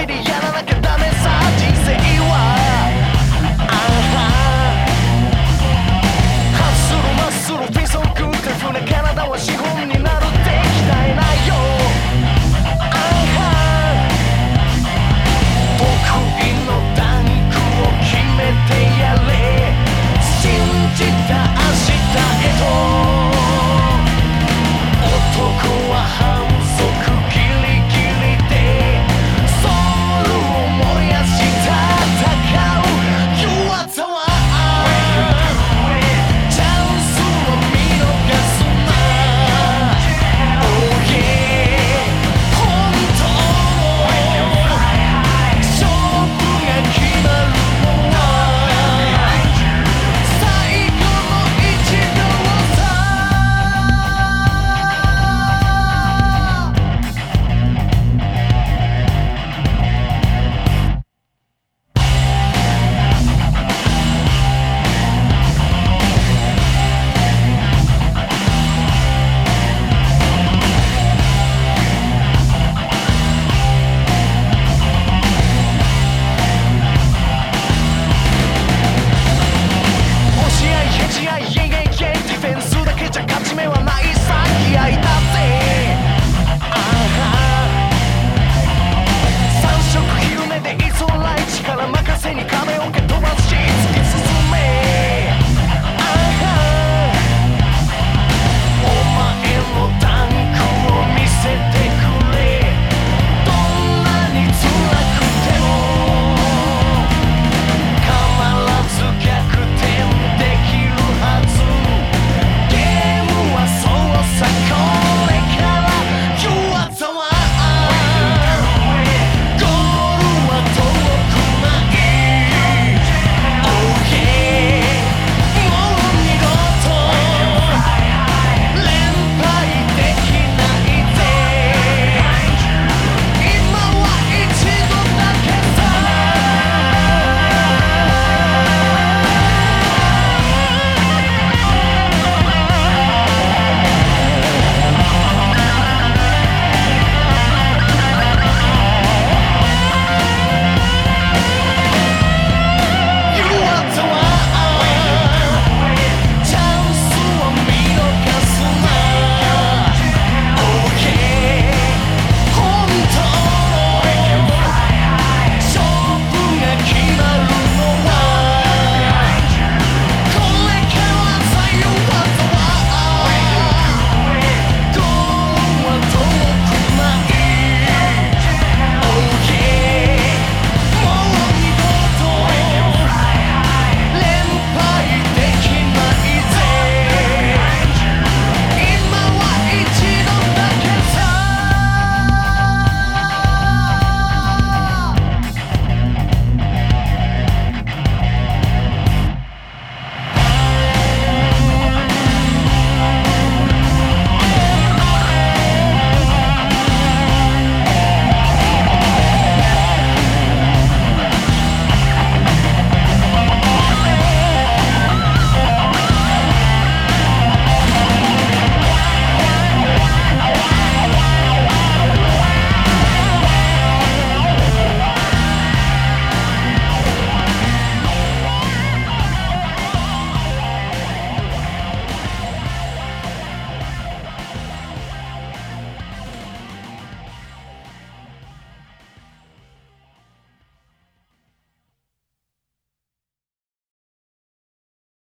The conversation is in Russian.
知りやらなきゃ